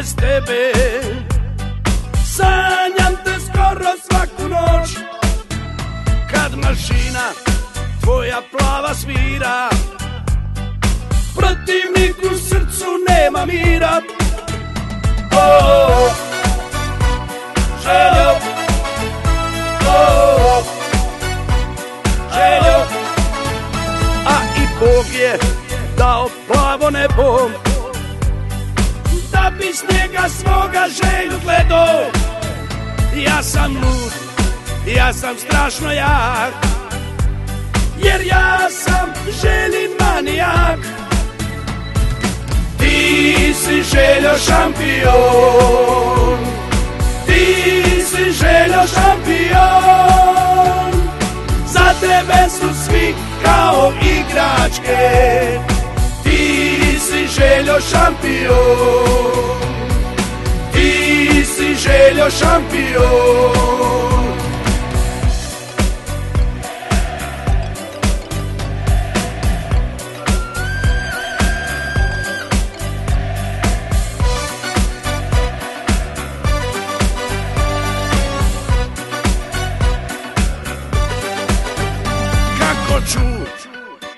bez tebe. Sanjam te skoro svaku noć. Kad mašina tvoja plava svira Protivnik u srcu nema mira. Oh, Željo. Oh, Željo. A i Bog je dao plavo nebo bi njega svoga želju gledao Ja sam lud, ja sam strašno jak. Jer ja sam željin manijak. Ti si željo šampion. Ti si željo šampion. Za tebe su svi kao igračke željo šampion. Ti si željo šampion. Kako ću,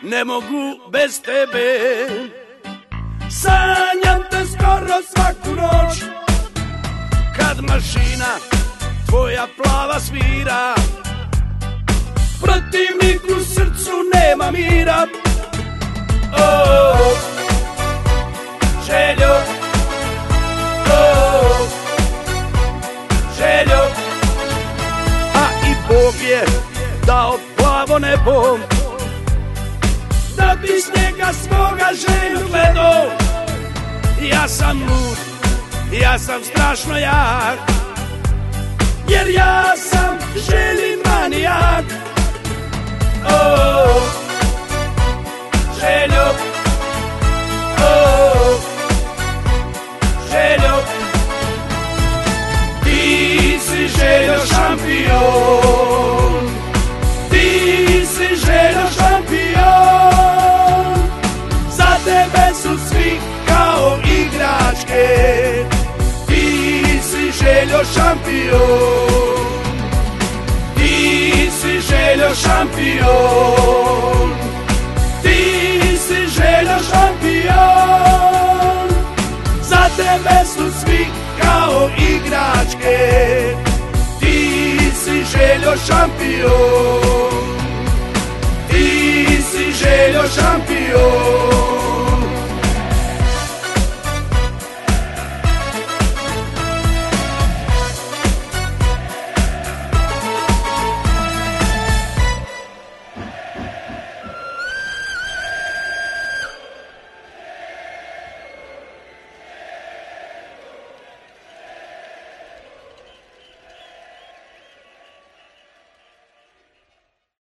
ne mogu bez tebe Sanjam te skoro svaku noć. Kad mašina tvoja plava svira Protivnik u srcu nema mira. Oh, Željo oh, Željo. A i Bog je dao plavo nebo Da bi njega svoga želju gledao. Ja sam lud, ja sam strašno jak. Jer ja sam željin manijak. Oh, Željo. Oh, Željo. Ti si željo šampion šampion. Ti si željo šampion. Ti si željo šampion. Za tebe su svi kao igračke. Ti si željo šampion. Ti si željo šampion